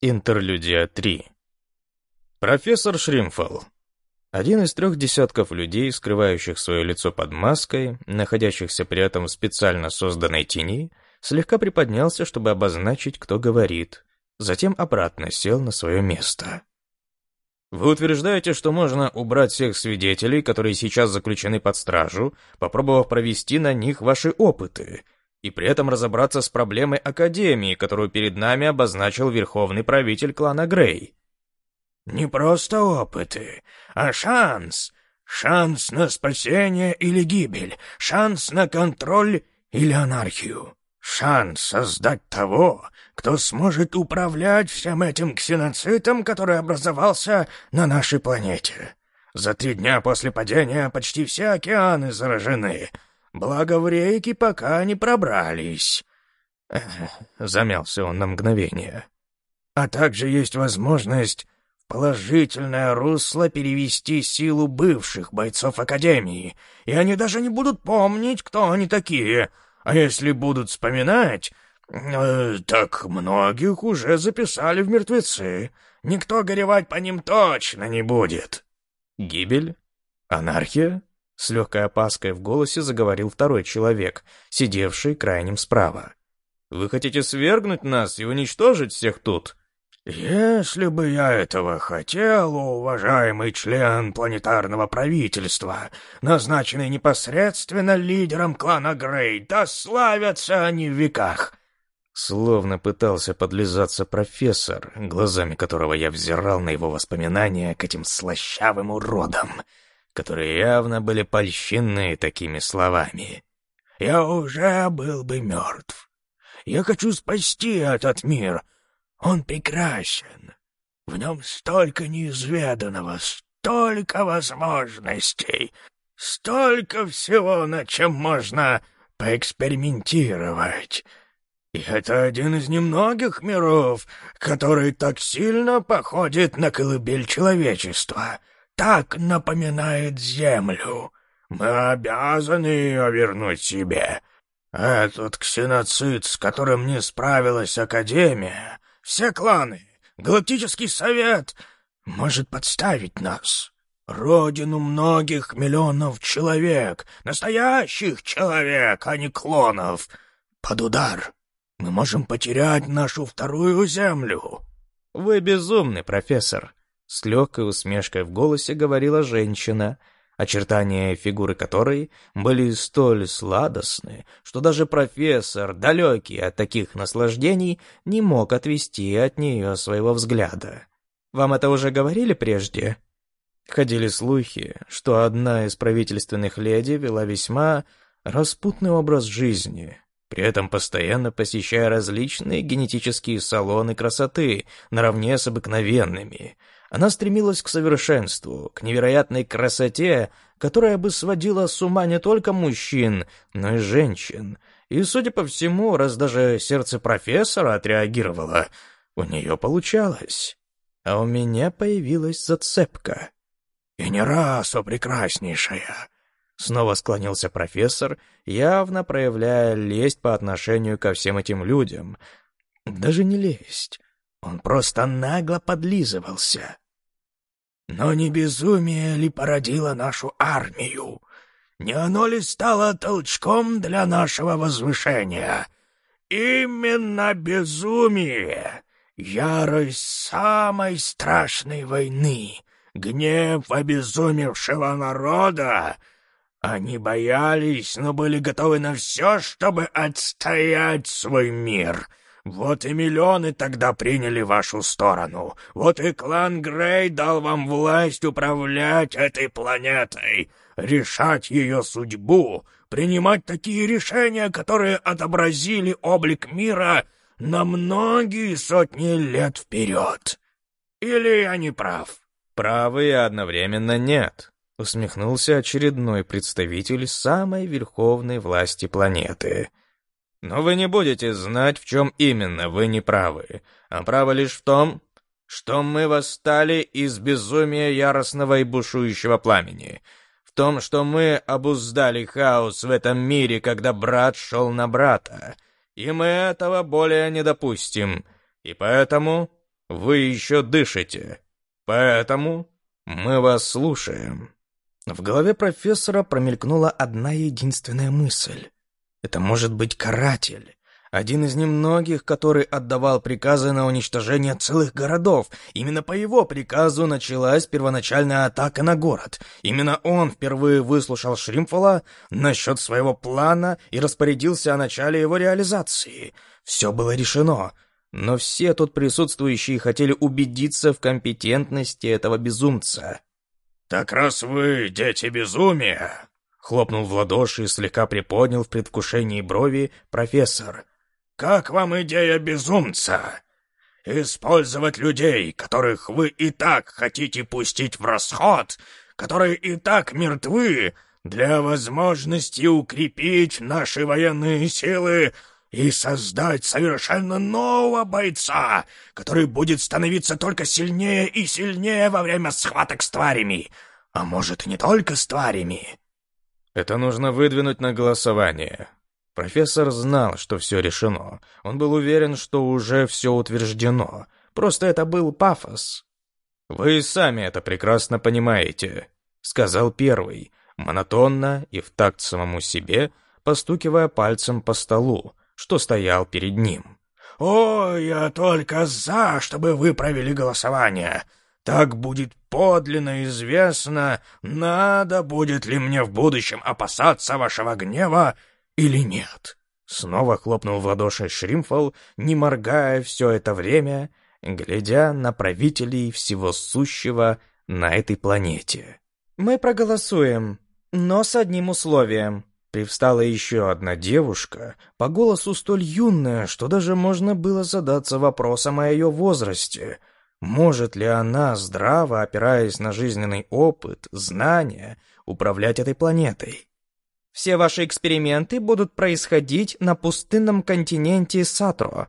Интерлюдия 3. Профессор Шримфелл. Один из трех десятков людей, скрывающих свое лицо под маской, находящихся при этом в специально созданной тени, слегка приподнялся, чтобы обозначить, кто говорит. Затем обратно сел на свое место. Вы утверждаете, что можно убрать всех свидетелей, которые сейчас заключены под стражу, попробовав провести на них ваши опыты — и при этом разобраться с проблемой Академии, которую перед нами обозначил верховный правитель клана Грей. Не просто опыты, а шанс. Шанс на спасение или гибель, шанс на контроль или анархию. Шанс создать того, кто сможет управлять всем этим ксеноцитом, который образовался на нашей планете. За три дня после падения почти все океаны заражены — Благо в рейки пока не пробрались. замялся он на мгновение. А также есть возможность в положительное русло перевести силу бывших бойцов Академии, и они даже не будут помнить, кто они такие. А если будут вспоминать, э, так многих уже записали в мертвецы. Никто горевать по ним точно не будет. Гибель? Анархия? С легкой опаской в голосе заговорил второй человек, сидевший крайним справа. «Вы хотите свергнуть нас и уничтожить всех тут?» «Если бы я этого хотел, уважаемый член планетарного правительства, назначенный непосредственно лидером клана Грей, да славятся они в веках!» Словно пытался подлизаться профессор, глазами которого я взирал на его воспоминания к этим слащавым уродам — которые явно были польщены такими словами. «Я уже был бы мертв. Я хочу спасти этот мир. Он прекрасен. В нем столько неизведанного, столько возможностей, столько всего, над чем можно поэкспериментировать». И это один из немногих миров, который так сильно походит на колыбель человечества так напоминает землю. Мы обязаны ее вернуть себе. Этот ксеноцид, с которым не справилась Академия, все кланы, Галактический Совет, может подставить нас. Родину многих миллионов человек, настоящих человек, а не клонов, под удар. Мы можем потерять нашу вторую землю. Вы безумный, профессор. С легкой усмешкой в голосе говорила женщина, очертания фигуры которой были столь сладостны, что даже профессор, далекий от таких наслаждений, не мог отвести от нее своего взгляда. «Вам это уже говорили прежде?» Ходили слухи, что одна из правительственных леди вела весьма распутный образ жизни, при этом постоянно посещая различные генетические салоны красоты наравне с обыкновенными – она стремилась к совершенству, к невероятной красоте, которая бы сводила с ума не только мужчин, но и женщин. И, судя по всему, раз даже сердце профессора отреагировало, у нее получалось. А у меня появилась зацепка. «И не раз, о прекраснейшая!» Снова склонился профессор, явно проявляя лесть по отношению ко всем этим людям. Даже не лесть. Он просто нагло подлизывался. Но не безумие ли породило нашу армию? Не оно ли стало толчком для нашего возвышения? Именно безумие, ярость самой страшной войны, гнев обезумевшего народа. Они боялись, но были готовы на все, чтобы отстоять свой мир — вот и миллионы тогда приняли вашу сторону. Вот и клан Грей дал вам власть управлять этой планетой, решать ее судьбу, принимать такие решения, которые отобразили облик мира на многие сотни лет вперед. Или я не прав? Правы и одновременно нет, усмехнулся очередной представитель самой верховной власти планеты — но вы не будете знать, в чем именно вы не правы, а правы лишь в том, что мы восстали из безумия яростного и бушующего пламени, в том, что мы обуздали хаос в этом мире, когда брат шел на брата, и мы этого более не допустим, и поэтому вы еще дышите. Поэтому мы вас слушаем». В голове профессора промелькнула одна единственная мысль. Это может быть каратель. Один из немногих, который отдавал приказы на уничтожение целых городов. Именно по его приказу началась первоначальная атака на город. Именно он впервые выслушал Шримфола насчет своего плана и распорядился о начале его реализации. Все было решено. Но все тут присутствующие хотели убедиться в компетентности этого безумца. «Так раз вы дети безумия!» Хлопнул в ладоши и слегка приподнял в предвкушении брови профессор. «Как вам идея безумца? Использовать людей, которых вы и так хотите пустить в расход, которые и так мертвы, для возможности укрепить наши военные силы и создать совершенно нового бойца, который будет становиться только сильнее и сильнее во время схваток с тварями, а может, не только с тварями. Это нужно выдвинуть на голосование. Профессор знал, что все решено. Он был уверен, что уже все утверждено. Просто это был пафос. «Вы сами это прекрасно понимаете», — сказал первый, монотонно и в такт самому себе, постукивая пальцем по столу, что стоял перед ним. «О, я только за, чтобы вы провели голосование. Так будет подлинно известно, надо будет ли мне в будущем опасаться вашего гнева или нет». Снова хлопнул в ладоши Шримфол, не моргая все это время, глядя на правителей всего сущего на этой планете. «Мы проголосуем, но с одним условием». Привстала еще одна девушка, по голосу столь юная, что даже можно было задаться вопросом о ее возрасте — может ли она, здраво опираясь на жизненный опыт, знания, управлять этой планетой? Все ваши эксперименты будут происходить на пустынном континенте Сатро.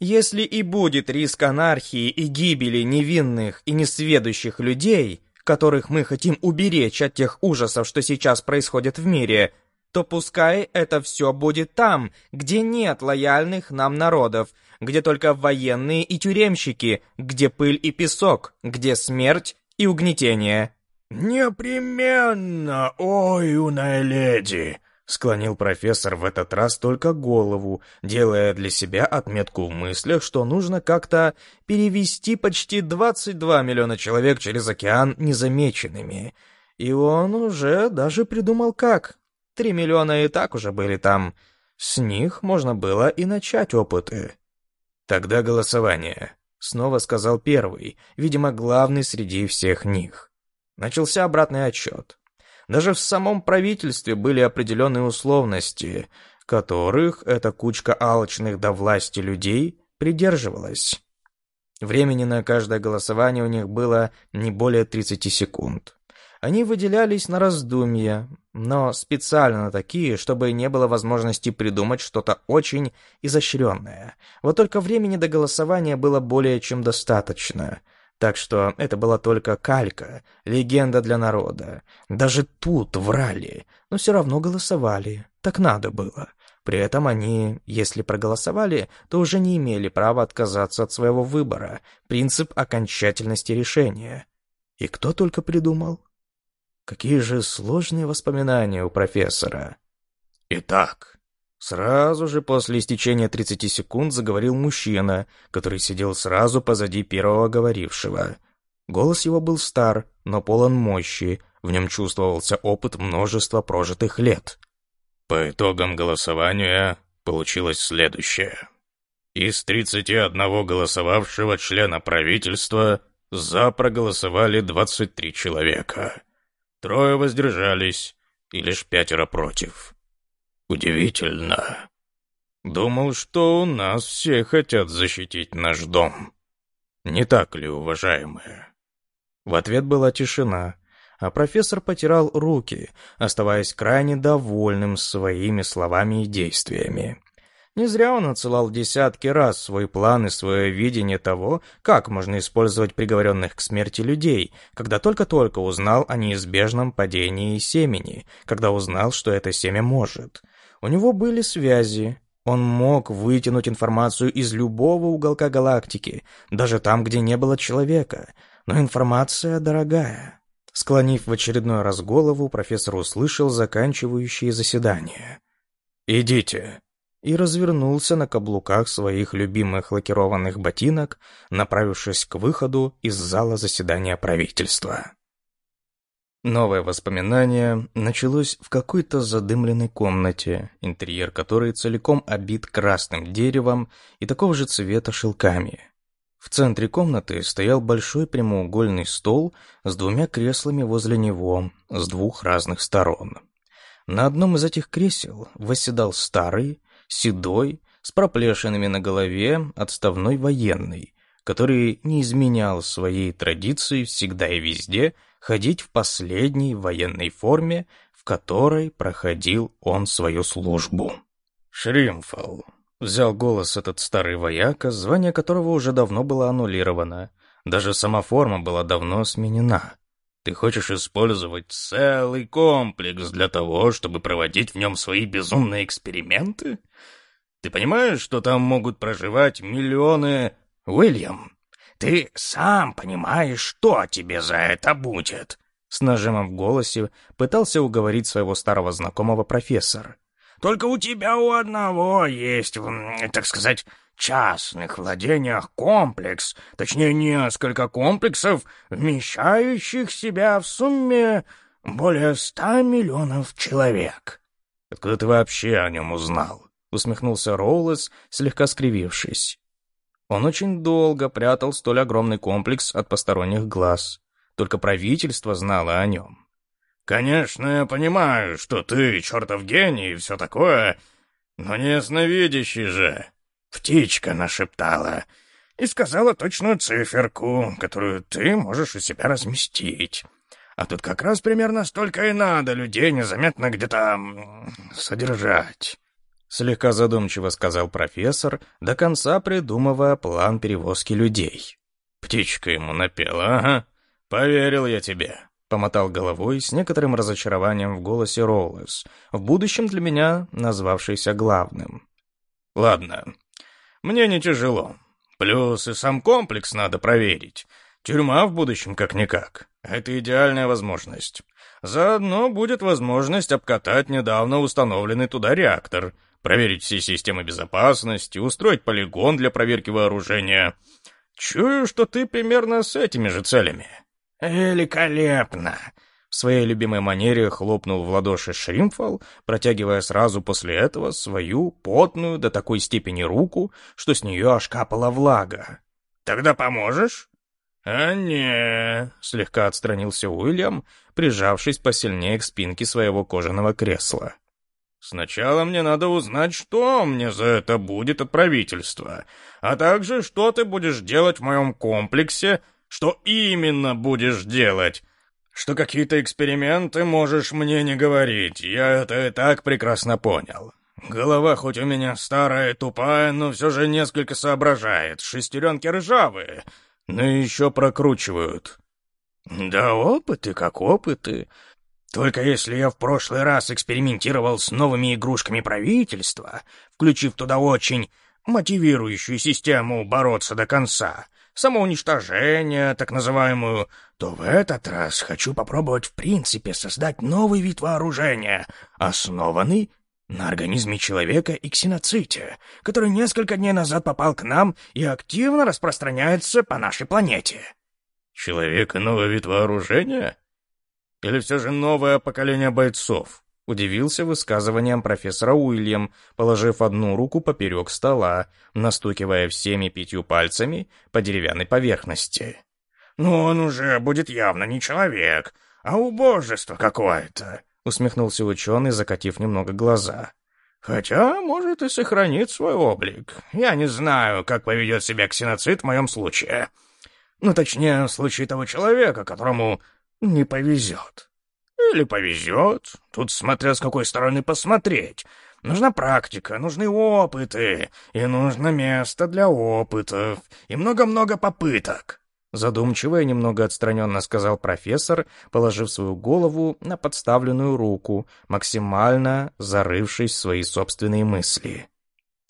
Если и будет риск анархии и гибели невинных и несведущих людей, которых мы хотим уберечь от тех ужасов, что сейчас происходят в мире, то пускай это все будет там, где нет лояльных нам народов, где только военные и тюремщики, где пыль и песок, где смерть и угнетение». «Непременно, ой, юная леди!» — склонил профессор в этот раз только голову, делая для себя отметку в мыслях, что нужно как-то перевести почти 22 миллиона человек через океан незамеченными. И он уже даже придумал как. Три миллиона и так уже были там. С них можно было и начать опыты. Тогда голосование. Снова сказал первый, видимо, главный среди всех них. Начался обратный отчет. Даже в самом правительстве были определенные условности, которых эта кучка алчных до власти людей придерживалась. Времени на каждое голосование у них было не более 30 секунд. Они выделялись на раздумья, но специально такие, чтобы не было возможности придумать что-то очень изощренное. Вот только времени до голосования было более чем достаточно. Так что это была только калька, легенда для народа. Даже тут врали, но все равно голосовали. Так надо было. При этом они, если проголосовали, то уже не имели права отказаться от своего выбора. Принцип окончательности решения. И кто только придумал? Какие же сложные воспоминания у профессора. Итак, сразу же после истечения 30 секунд заговорил мужчина, который сидел сразу позади первого говорившего. Голос его был стар, но полон мощи, в нем чувствовался опыт множества прожитых лет. По итогам голосования получилось следующее. Из 31 голосовавшего члена правительства за проголосовали 23 человека трое воздержались и лишь пятеро против. Удивительно. Думал, что у нас все хотят защитить наш дом. Не так ли, уважаемые? В ответ была тишина, а профессор потирал руки, оставаясь крайне довольным своими словами и действиями. Не зря он отсылал десятки раз свой план и свое видение того, как можно использовать приговоренных к смерти людей, когда только-только узнал о неизбежном падении семени, когда узнал, что это семя может. У него были связи, Он мог вытянуть информацию из любого уголка галактики, даже там, где не было человека, но информация дорогая. Склонив в очередной раз голову, профессор услышал заканчивающее заседание. «Идите», и развернулся на каблуках своих любимых лакированных ботинок, направившись к выходу из зала заседания правительства. Новое воспоминание началось в какой-то задымленной комнате, интерьер которой целиком обит красным деревом и такого же цвета шелками. В центре комнаты стоял большой прямоугольный стол с двумя креслами возле него с двух разных сторон. На одном из этих кресел восседал старый, седой, с проплешинами на голове, отставной военный, который не изменял своей традиции всегда и везде – ходить в последней военной форме, в которой проходил он свою службу. «Шримфал», — взял голос этот старый вояка, звание которого уже давно было аннулировано. Даже сама форма была давно сменена. «Ты хочешь использовать целый комплекс для того, чтобы проводить в нем свои безумные эксперименты? Ты понимаешь, что там могут проживать миллионы...» «Уильям, «Ты сам понимаешь, что тебе за это будет!» С нажимом в голосе пытался уговорить своего старого знакомого профессор. «Только у тебя у одного есть, так сказать, частных владениях комплекс, точнее несколько комплексов, вмещающих себя в сумме более ста миллионов человек». «Откуда ты вообще о нем узнал?» — усмехнулся Роулес, слегка скривившись. Он очень долго прятал столь огромный комплекс от посторонних глаз. Только правительство знало о нем. «Конечно, я понимаю, что ты чертов гений и все такое, но не ясновидящий же!» Птичка нашептала и сказала точную циферку, которую ты можешь у себя разместить. А тут как раз примерно столько и надо людей незаметно где-то содержать. Слегка задумчиво сказал профессор, до конца придумывая план перевозки людей. «Птичка ему напела, ага. Поверил я тебе», — помотал головой с некоторым разочарованием в голосе Роулес, в будущем для меня назвавшийся главным. «Ладно, мне не тяжело. Плюс и сам комплекс надо проверить. Тюрьма в будущем как-никак. Это идеальная возможность. Заодно будет возможность обкатать недавно установленный туда реактор, проверить все системы безопасности, устроить полигон для проверки вооружения. Чую, что ты примерно с этими же целями». «Великолепно!» В своей любимой манере хлопнул в ладоши Шримфал, протягивая сразу после этого свою потную до такой степени руку, что с нее аж капала влага. «Тогда поможешь?» «А не...» — слегка отстранился Уильям, прижавшись посильнее к спинке своего кожаного кресла. Сначала мне надо узнать, что мне за это будет от правительства, а также что ты будешь делать в моем комплексе, что именно будешь делать. Что какие-то эксперименты можешь мне не говорить, я это и так прекрасно понял. Голова хоть у меня старая тупая, но все же несколько соображает, шестеренки ржавые, но еще прокручивают. Да опыты как опыты. Только если я в прошлый раз экспериментировал с новыми игрушками правительства, включив туда очень мотивирующую систему бороться до конца, самоуничтожение, так называемую, то в этот раз хочу попробовать в принципе создать новый вид вооружения, основанный на организме человека и ксеноците, который несколько дней назад попал к нам и активно распространяется по нашей планете. Человек и новый вид вооружения? Или все же новое поколение бойцов?» Удивился высказыванием профессора Уильям, положив одну руку поперек стола, настукивая всеми пятью пальцами по деревянной поверхности. «Ну он уже будет явно не человек, а убожество какое-то», — усмехнулся ученый, закатив немного глаза. «Хотя, может, и сохранит свой облик. Я не знаю, как поведет себя ксеноцид в моем случае. Ну, точнее, в случае того человека, которому не повезет. Или повезет, тут смотря с какой стороны посмотреть. Нужна практика, нужны опыты, и нужно место для опытов, и много-много попыток. Задумчиво и немного отстраненно сказал профессор, положив свою голову на подставленную руку, максимально зарывшись в свои собственные мысли.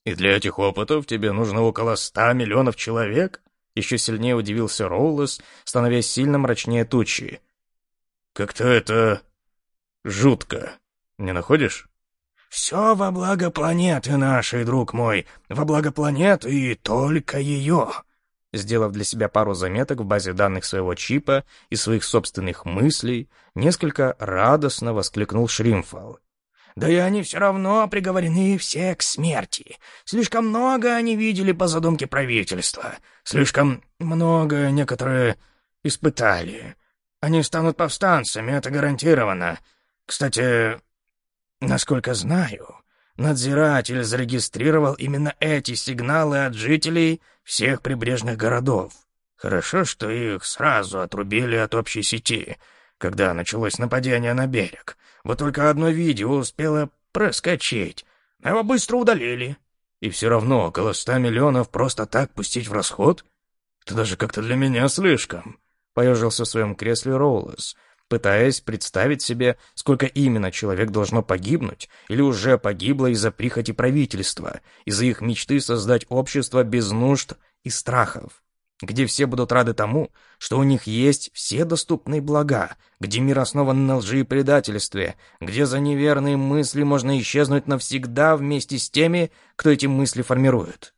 «И для этих опытов тебе нужно около ста миллионов человек?» Еще сильнее удивился Роулес, становясь сильно мрачнее тучи. «Как-то это... жутко. Не находишь?» «Все во благо планеты нашей, друг мой, во благо планеты и только ее!» Сделав для себя пару заметок в базе данных своего чипа и своих собственных мыслей, несколько радостно воскликнул Шримфал. «Да и они все равно приговорены все к смерти. Слишком много они видели по задумке правительства. Слишком много некоторые испытали. Они станут повстанцами, это гарантированно. Кстати, насколько знаю, надзиратель зарегистрировал именно эти сигналы от жителей всех прибрежных городов. Хорошо, что их сразу отрубили от общей сети, когда началось нападение на берег. Вот только одно видео успело проскочить, но его быстро удалили. И все равно около ста миллионов просто так пустить в расход? Это даже как-то для меня слишком. Поежился в своем кресле Роулес, пытаясь представить себе, сколько именно человек должно погибнуть или уже погибло из-за прихоти правительства, из-за их мечты создать общество без нужд и страхов, где все будут рады тому, что у них есть все доступные блага, где мир основан на лжи и предательстве, где за неверные мысли можно исчезнуть навсегда вместе с теми, кто эти мысли формирует.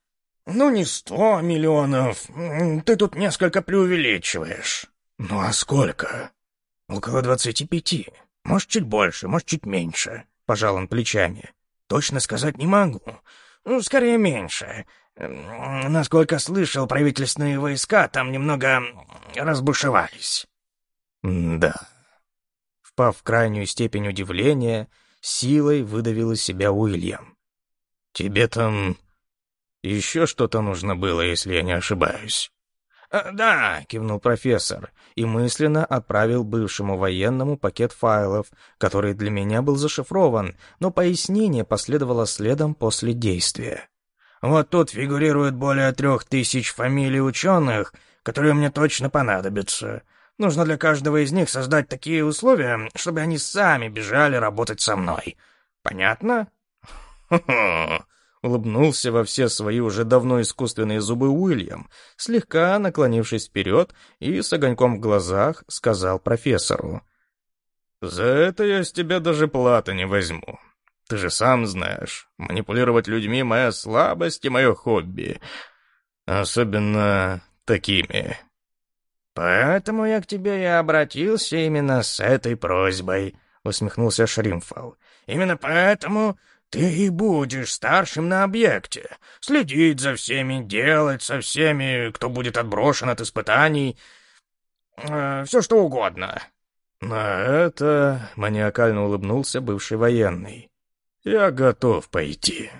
«Ну, не сто миллионов. Ты тут несколько преувеличиваешь». «Ну, а сколько?» «Около двадцати пяти. Может, чуть больше, может, чуть меньше», — пожал он плечами. «Точно сказать не могу. Ну, скорее, меньше. Насколько слышал, правительственные войска там немного разбушевались». «Да». Впав в крайнюю степень удивления, силой выдавил из себя Уильям. «Тебе там еще что-то нужно было, если я не ошибаюсь». «Э, «Да», — кивнул профессор, и мысленно отправил бывшему военному пакет файлов, который для меня был зашифрован, но пояснение последовало следом после действия. «Вот тут фигурирует более трех тысяч фамилий ученых, которые мне точно понадобятся. Нужно для каждого из них создать такие условия, чтобы они сами бежали работать со мной. Понятно?» «Хо-хо!» Улыбнулся во все свои уже давно искусственные зубы Уильям, слегка наклонившись вперед и с огоньком в глазах сказал профессору. «За это я с тебя даже платы не возьму. Ты же сам знаешь, манипулировать людьми — моя слабость и мое хобби. Особенно такими». «Поэтому я к тебе и обратился именно с этой просьбой», — усмехнулся Шримфал. «Именно поэтому ты и будешь старшим на объекте, следить за всеми, делать со всеми, кто будет отброшен от испытаний, э, все что угодно». «На это...» — маниакально улыбнулся бывший военный. «Я готов пойти».